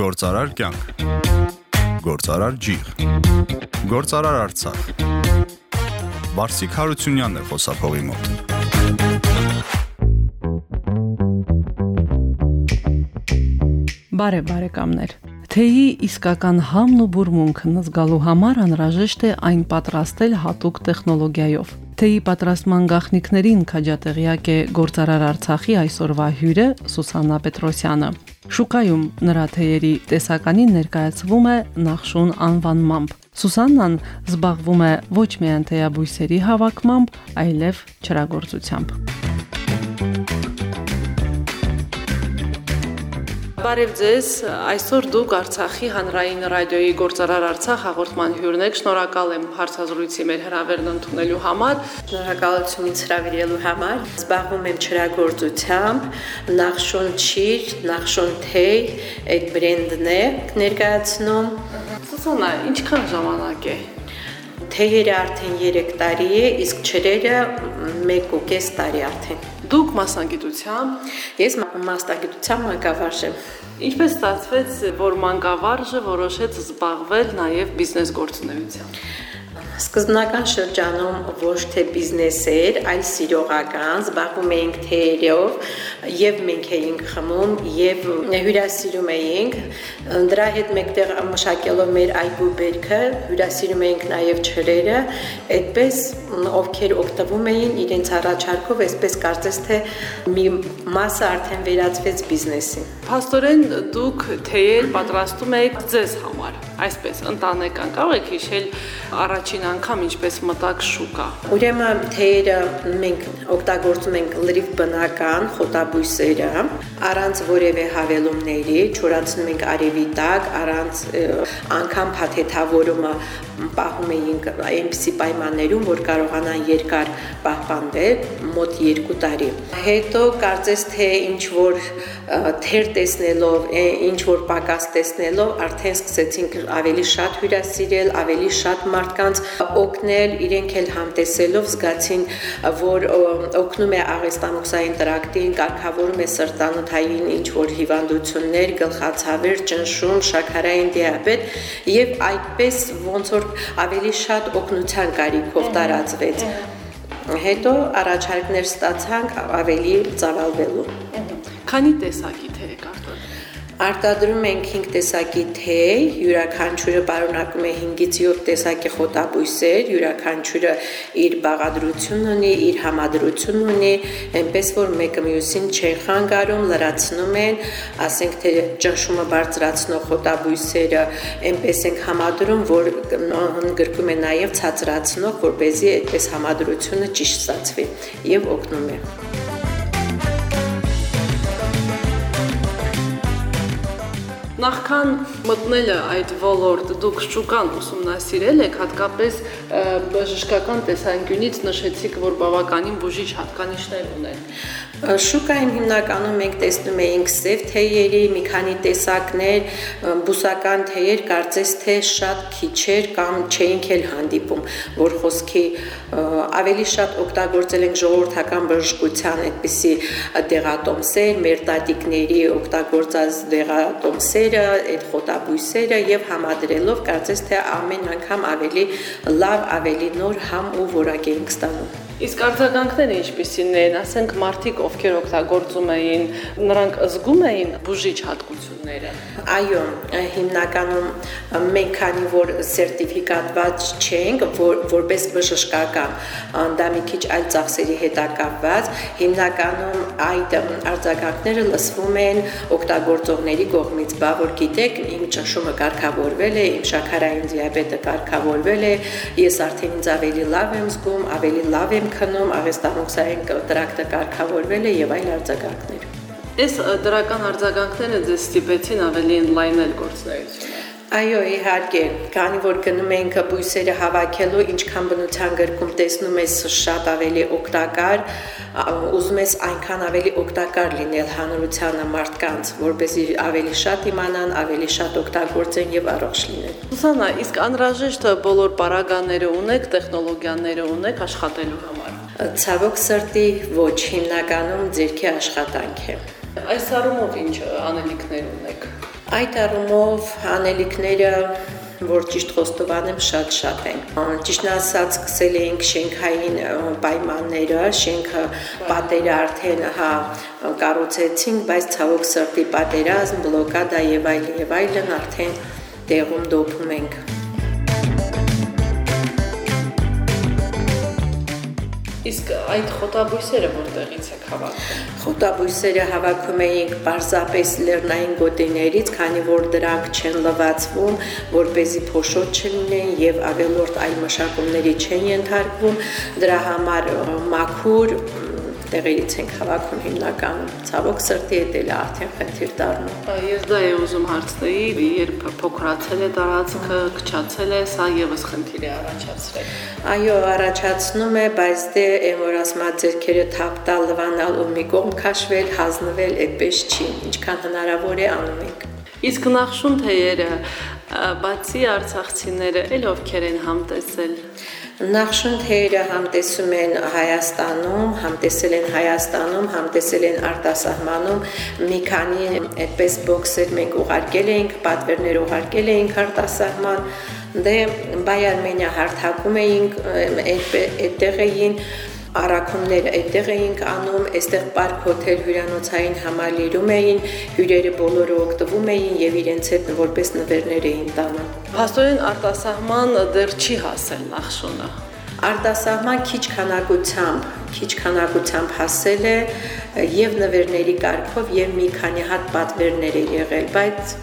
Գործարար կյանք։ Գործարար ջիղ։ Գործարար Արցախ։ Վարսիկ Հարությունյանն է խոսափողի մոտ։ Բարև բարեկամներ։ Թեյի իսկական համն ու բուրմունքն զգալու համար անհրաժեշտ է այն պատրաստել հատուկ տեխնոլոգիայով։ Թեյի պատրաստման գաղտնիքներին քաջատեղյակ է Գործարար Արցախի այսօրվա հյուրը Սուսաննա Պետրոսյանը։ Շուկայում նրա թեյերի տեսականին ներկայացվում է նախշուն անվանմամբ։ Սուսաննան զբաղվում է ոչ միայն թեյաբույսերի հավաքմամբ, այլև չրագործությամբ։ Բարև ձեզ։ Այսօր դուք Արցախի հանրային ռադիոյի Գործարար Արցախ հաղորդման հյուրն եք։ Շնորհակալ եմ հարցազրույցի մեր հրավերն ընդունելու համար։ Շնորհակալություն ինձ հրավիրելու համար։ Զբաղվում եմ չրագործությամբ, Նախշոն Չիր, Նախշոն Թեյ, այդ բրենդն է ներկայացնում։ Սուսանա, ինչքան ժամանակ է թեյերը արդեն 3 տարի է, իսկ չրերը 1.5 տարի արդեն։ Դուք մասնագիտությամբ, ես մասնագիտությամբ մանկավարժ եմ։ Ինչպես ստացվեց, որ մանկավարժը որոշեց զբաղվել նաև բիզնես գործունեությամբ։ Սկզբնական շրջանում ոչ թե բիզնես էր, այլ սիրողական, զբաղվում էինք թեյերով եւ մենք էինք խմում եւ հյուրասիրում էինք։ Դրա հետ մեկտեղ մշակելով մեր այգու բերքը, հյուրասիրում էինք նաեւ չրերը, այդպես ովքեր օգտվում էին իրենց առաջարկով, այսպես կարծես թե մի մասը արդեն վերածվեց բիզնեսի։ Փաստորեն դուք թեյեր պատրաստում եք ձեզ համար այսպես ընտանեկան կարող եք հիշել առաջին անգամ ինչպես մտակ շուկա։ Ուրեմն թեյերը մենք օգտագործում ենք լրիվ բնական խոտաբույսերը, առանց որևէ հավելումների, չորացնում ենք արևի տակ, առանց անգամ փաթեթավորումը պահում էինք այնպիսի պայմաններում, որ կարողանան երկար պահպանվել, մոտ 2 տարի։ Հետո կարծես թե ինչ որ թեր տեսնելով, ինչ որ պակաս տեսնելով, արդեն սկսեցինք ավելի շատ հյուրասիրել, ավելի շատ մարդկանց օգնել, իրենք էլ համտեսելով զգացին, որ օգնում է աղեստամոքսային տրակտին, կարգավորում է սրտանոթային ինչ որ հիվանդություններ, գլխացավեր, ճնշում, շաքարային դիաբետ եւ այդպես ոնց որ ավելի շատ օգնության կարիքով տարածվեց։ Հետո առաջարկներ ստացանք ավելի ծավալվելու։ Քանի տեսակի Արտադրում ենք 5 տեսակի թեյ, յուրաքանչյուրը պարունակում է 5-ից 7 տեսակի խոտաբույսեր, յուրաքանչյուրը իր բաղադրությունն ունի, իր համադրությունն ունի, այնպես որ մեկը մյուսին չեն խանգարում, լրացնում են, ասենք թե ճնշումը բարձրացնող խոտաբույսերը այնպես ենք համադրում, որ գրկում է նաև ցածրացնող, որ เป զի այդպես համադրությունը ճիշտ ստացվի եւ օգնում է։ Նախքան մտնելը այդ ոլորտ դուք շուկան ուսումնասիրել եք, հատկապես բժշկական տեսանկյունից նշեցիք, որ բավականին բուժիչ հատկանիշներ ունեն։ Շուկայում հիմնականում մենք տեսնում էինք սև թեյերի մի քանի տեսակներ, բուսական թեյեր կարծես թե շատ քիչեր կամ չէինք էլ հանդիպում, որ խոսքի ավելի շատ օգտագործել ենք ժողովրդական բժշկության այդպիսի դեղատոմսեր, մեր տատիկների օգտագործած դեղատոմսերը, այդ խոտաբույսերը եւ համադրելով կարծես թե ամեն անգամ ավելի լավ, ավելի նոր համ ու որակ էինք ստանում։ Իսկ արձագանքները ինչպիսին են, ասենք մարդիկ, ովքեր օգտագործում էին, նրանք զգում էին բուժիչ հատկությունները։ Այո, հիմնականում մենք քանի որ սերտիֆիկատված չենք, որ որպես բժշկական, դա մի քիչ այլ ծախսերի հետ կապված, հիմնականում այդ արձագանքները լսվում են օգտագործողների կողմից, բա որ գիտեք, իմ ճնշումը կարգավորվել է, իմ շաքարային դիաբետը կարգավորվել է, ես արդեն ինձ ավելի լավ եմ զգում, ավելի լավ եմ քնում, աղեստամոքսային տրակտը կարգավորվել է եւ այլ արձագանքներ։ Այս դրական արձագանքները ձեզ ստիպեցին ավելի ընդլայնել գործունեությունը։ Այո, իհարկե, քանի որ գնում ենք բույսերը հավաքելու, ինչքան բնության գրքում տեսնում ես շատ ավելի օգտակար, ուզում ես այնքան ավելի օգտակար լինել հանրությանը մարդկանց, որպեսզի ավելի շատ իմանան, ավելի շատ օգտագործեն եւ առողջ լինեն։ Սուսանա, իսկ անհրաժեշտ բոլոր պարագաները ունեք, տեխնոլոգիաները ունեք աշխատելու համար։ Ցավոք սրտի ոչ, հիմնականում ձերքի աշխատանք է։ Այս առումով ինչ անելիքներ ունեք? Այդ առումով անելիքները որ ճիշտ խոստովանեմ շատ-շատ են։ Ճիշտ ասած, սկսել էինք շենքային պայմանները, շենքը պատերը արդեն հա կառուցեցինք, բայց ցավոք սրտի պատերազմ, բլոկադա եւ այլն եւ այլն արդեն տեղում դոփում ենք։ Իսկ այդ խոտաբույսերը որտեղից եք հավաքում։ Խոտաբույսերը հավաքում էինք պարզապես լեռնային գոտիներից, քանի որ դրանք չեն լվացվում, որ เป զի փոշոտ չլինեն եւ ավելորդ այլ մշակումների չեն ենթարկվում։ Դրա համար մաքուր տեղերից ենք հավաքում հիմնականում։ Ցավոք սրտի հետ էլ արդեն խնդիր դառնում։ Ես դա եմ ուզում հարցնեի, երբ փոքրացել է տարածքը, քչացել է, սա եւս խնդիր է առաջացրել։ Այո, առաջացնում է, բայց դե այն որ ասма ձերքերը թափ տալ, լվանալ ու մի կողմ քաշվել, հանձնվել, այդպես չի, ինչքան հնարավոր է անում ենք։ Իսկ նախշուն թեյերը բացի արցախցիները ել ովքեր են համտեսել Նախշուն թեյերը համտեսում են Հայաստանում, համտեսել են Հայաստանում, համտեսել են արտասահմանում, մի քանի այդպես բոքսեր մենք ուղարկել էինք, պատվերներ ուղարկել էինք արտասահման, դե բայ Արմենիա հարթակում էինք, այդտեղ էին առաքումները այդտեղ էինք անում, այստեղ պարկ հոթել հյուրանոցային համալիրում էին, հյուրերը բոլորը օգտվում էին եւ իրենց հետ որպես նվերներ էին տանում։ Փաստորեն արտասահման դեռ չի հասել նախշունը։ Արտասահման քիչ քանակությամբ, քիչ քանակությամբ հասել է եւ նվերների կարգով եւ մի քանի հատ պատվերներ է եղել, բայց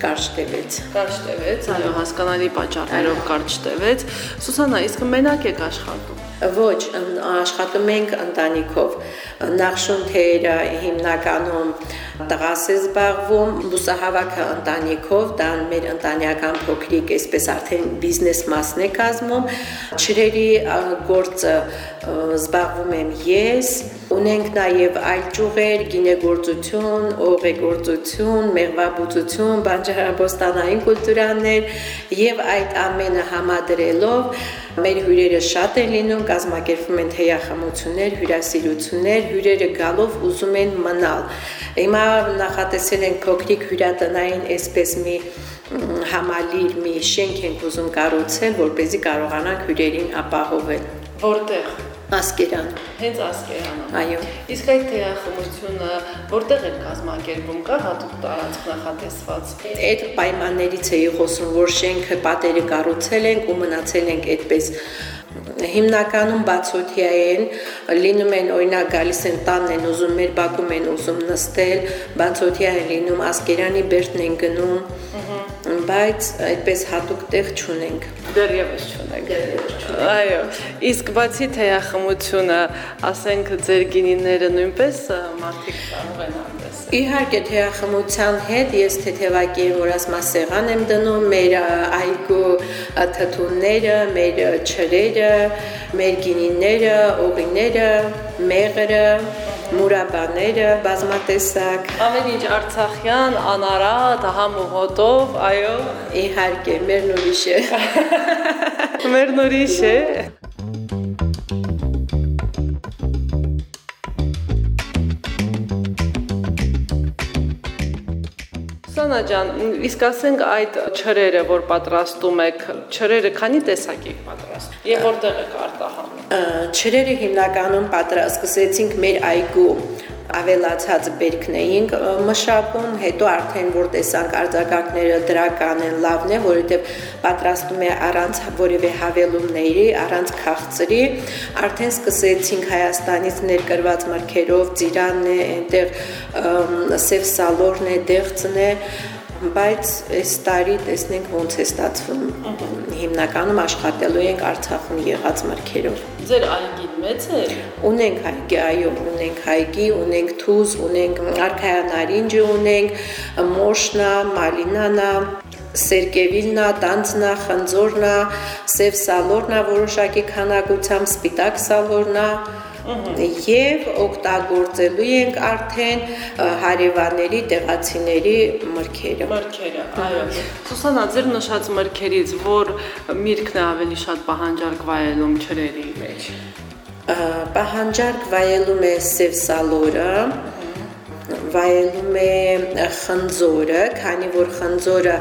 կարճ տևեց։ Կարճ տևեց, այո, հասկանալի պատճառներով կարճ տևեց։ Սուսանա, իսկ մենակ եք աշխատում։ Ոչ, աշխատում ենք ընտանիքով։ Նախշուն թեյերը հիմնականում տղաս է զբաղվում, բուսահավաքը ընտանիքով, դա մեր ընտանեկան փոքրիկ, այսպես արդեն բիզնես մասն է կազմում։ Չրերի գործը զբաղվում եմ ես, ունենք նաև այլ ճյուղեր, գինեգործություն, օղեգործություն, մեղվաբուծություն, բանջարաբոստանային կուլտուրաներ եւ այդ ամենը համադրելով Մեր հյուրերը շատ են լինում, կազմակերպվում են թեյախմություններ, հյուրասիրություններ, հյուրերը գալով ուզում են մնալ։ Հիմա նախատեսել ենք փոքրիկ հյուրատնային այսպես մի համալիր, մի շենք ենք ուզում կառուցել, որ เป զի կարողանանք հյուրերին ապահովել։ Որտեղ Ասկերան։ Հենց Ասկերանում։ Այո։ Իսկ այդ թեյախմությունը որտեղ է կազմակերպում, կա հատուկ տարածք նախատեսված։ Այդ պայմաններից էի խոսում, որ շենքը պատերը կառուցել ենք ու մնացել ենք այդպես հիմնականում բացօթյա են, լինում են օրինակ գալիս են տանն են ուզում, մեր բակում են ուզում նստել, բացօթյա են լինում, ասկերանի բերդն են գնում, բայց այդպես հատուկ տեղ չունենք։ Դեռևս չունենք։ Այո, իսկ բացի թեյախմությունը, ասենք ձեր գինիները նույնպես մարդիկ կարող են անտեսել։ Իհարկե թեյախմության հետ ես թեթևակի եմ որ ասма սեղան եմ դնում մեր այգու թթունները, մեր չրերը, մեր գինիները, օղիները, մեղրը, մուրաբաները, բազմատեսակ։ Ամեն ինչ Արցախյան, անարատ, համ ու հոտով, այո։ Իհարկե, մեր նորիշ է։ Մեր նորիշ է։ Սանա ջան, իսկ ասենք այդ չրերը, որ պատրաստում եք, չրերը քանի տեսակ եք պատրաստում եւ որտեղ եք Չրերը հիմնականում պատրաստ սկսեցինք մեր այգու ավելացած բերքն էինք մշակում, հետո արդեն որ տեսանք արձագանքները դրական են, լավն է, որովհետև պատրաստում է առանց որևէ հավելումների, առանց քաղցրի, արդեն սկսեցինք Հայաստանից ներկրված մրգերով, ծիրանն է, այնտեղ սև սալորն է, դեղցն է, բայց այս տարի տեսնենք ոնց է ստացվում։ Հիմնականում աշխատելու ենք Արցախում եղած մրգերով։ Ձեր այգին մեծ է։ Ունենք այգի, այո, ունենք այգի, ունենք թուզ, ունենք արքայանարինջը, ունենք մոշնա, մալինանա, սերկևիլնա, տանցնա, խնձորնա, սև սալորնա որոշակի քանակությամբ, սպիտակ սալորնա, եւ օգտագործելու ենք արդեն հարևանների տեղացիների մրգերը։ Մրգերը, այո։ Սուսանա, ձեր նշած մրգերից որ միրգն է ավելի շատ պահանջարկ վայելում չրերի մեջ։ Պահանջարկ վայելում է սև սալորը, վայելում է խնձորը, քանի որ խնձորը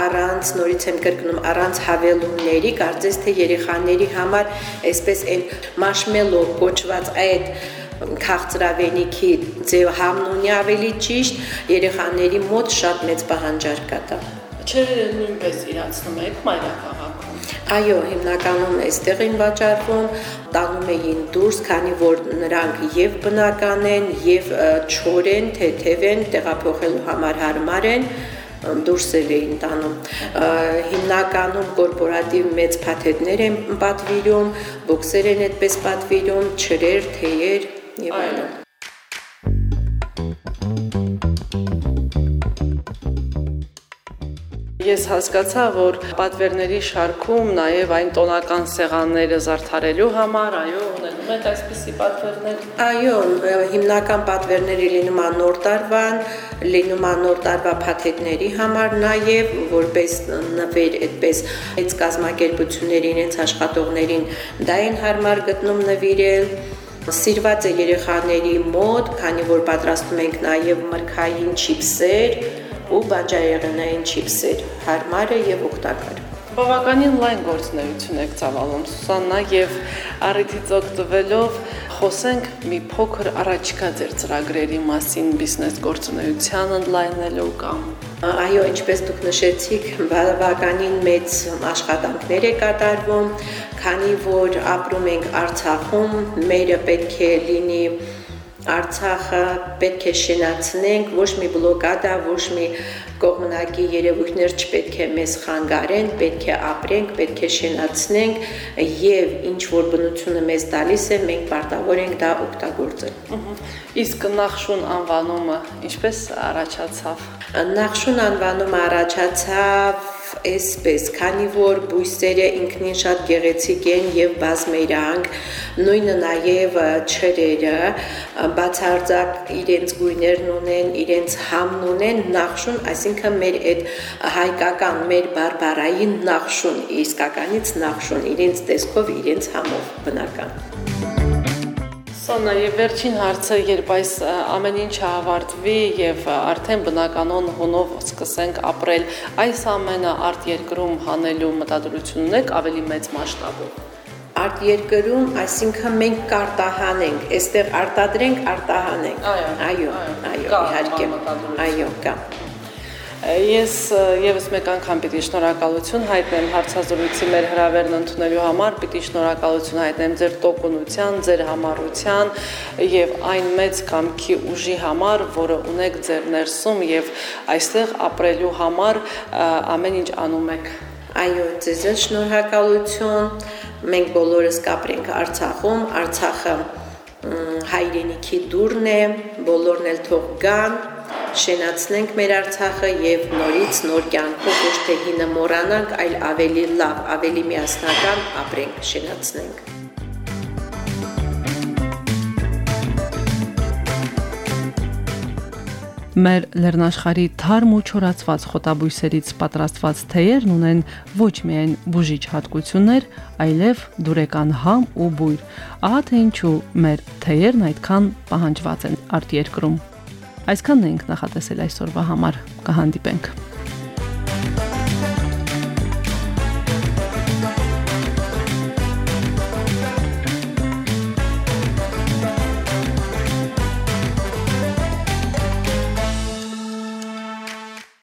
առանց նորից եմ կրկնում, առանց հավելումների, կարծես թե երեխաների համար այսպես այն մաշմելո կոչված այդ քաղցրավենիքի ձև համնունի ավելի ճիշտ երեխաների մոտ շատ մեծ պահանջարկ կա դա։ Չէ, նույնպես իրացնում եք մայրաքաղաքում։ Այո, հիմնականում այստեղ են վաճառվում, տանում էին դուրս, քանի որ նրանք եւ բնական են, եւ չոր են, թեթև են, տեղափոխելու համար հարմար են դուրս էին տանում հիմնականում կորպորատիվ մեծ փաթեթներ են պատվիրում, բոքսեր են այդպես պատվիրում, չրեր, թեյեր եւ այլն։ Ես հասկացա, որ պատվերների շարքում նաև այն տոնական սեղանները զարդարելու համար, այո, ունենում եք այսպիսի պատվերներ։ Այո, հիմնական պատվերները լինում է նոր տարվան, լինում է նոր տարվա փաթեթների համար նաև, որպես նվեր այդպես այս կազմակերպությունների իրենց աշխատողներին դա են հարմար գտնում նվիրել սիրված է երեխաների մոտ, քանի որ պատրաստում ենք նաև մրգային չիպսեր, ու բանջարեղենային չիպսեր, հարմար է եւ օգտակար։ Բավականին լայն գործունեություն եք ծավալում Սուսաննա եւ առիթից օգտվելով խոսենք մի փոքր առաջիկա ձեր ծրագրերի մասին բիզնես գործունեության ընդլայնելու կամ Այո, ինչպես դուք նշեցիք, բավականին մեծ աշխատանքներ է կատարվում, քանի որ ապրում ենք Արցախում, մերը պետք է լինի Արցախը պետք է շենացնենք, ոչ մի բլոկադա, ոչ մի կողմնակի երևույթներ չպետք է մեզ խանգարեն, պետք է ապրենք, պետք է շենացնենք եւ ինչ որ բնությունը մեզ տալիս է, մենք պարտավոր ենք դա օգտագործել։ Իսկ նախշուն անվանումը ինչպես առաջացավ։ Նախշուն անվանումը առաջացավ այսպես, քանի որ բույսերը ինքնին շատ գեղեցիկ են եւ բազմերանգ, նույնը նաեւ չրերը բացարձակ իրենց գույներն ունեն, իրենց համն ունեն, նախշուն, այսինքն մեր այդ հայկական, մեր բարբարային նախշուն, իսկականից նախշուն, իրենց տեսքով, իրենց համով բնական։ Սոնա եւ վերջին հարցը, երբ այս ամեն ինչը ավարտվի եւ արդեն բնականon հունով սկսենք ապրել, այս ամենը արտ երկրում հանելու մտադրություն ունեք ավելի մեծ մասշտաբով արտ երկրում, այսինքն մենք կարտահանենք, այստեղ արտադրենք, արտահանենք։ Այո, այո, այո, իհարկե։ Այո, կա։ Ես եւս մեկ անգամ պիտի շնորհակալություն հայտնեմ հարցազրույցի մեր հրավերն ընդունելու համար, պիտի շնորհակալություն հայտնեմ ձեր տոկունության, ձեր համառության եւ այն մեծ կամքի ուժի համար, որը ունեք ձեր ներսում եւ այստեղ ապրելու համար ամեն ինչ անում եք։ Այո, ձեզ շնորհակալություն։ Մենք բոլորս կապրենք Արցախում, Արցախը հայրենիքի դուրն է, բոլորն էլ թող գան, շենացնենք մեր Արցախը եւ նորից նոր կյանքով ոչ թե հինը մոռանանք, այլ ավելի լավ, ավելի միասնական ապրենք, շենացնենք։ Մեր լեռնաշխարի թարմ ու չորացված խոտաբույսերից պատրաստված թեյերն ունեն ոչ միայն բուժիչ հատկություններ, այլև դուրեկան համ ու բույր։ Ահա թե ինչու մեր թեյերն այդքան պահանջված են արտերկրում։ Այսքանն ենք նախատեսել այսօրվա համար։ Կհանդիպենք։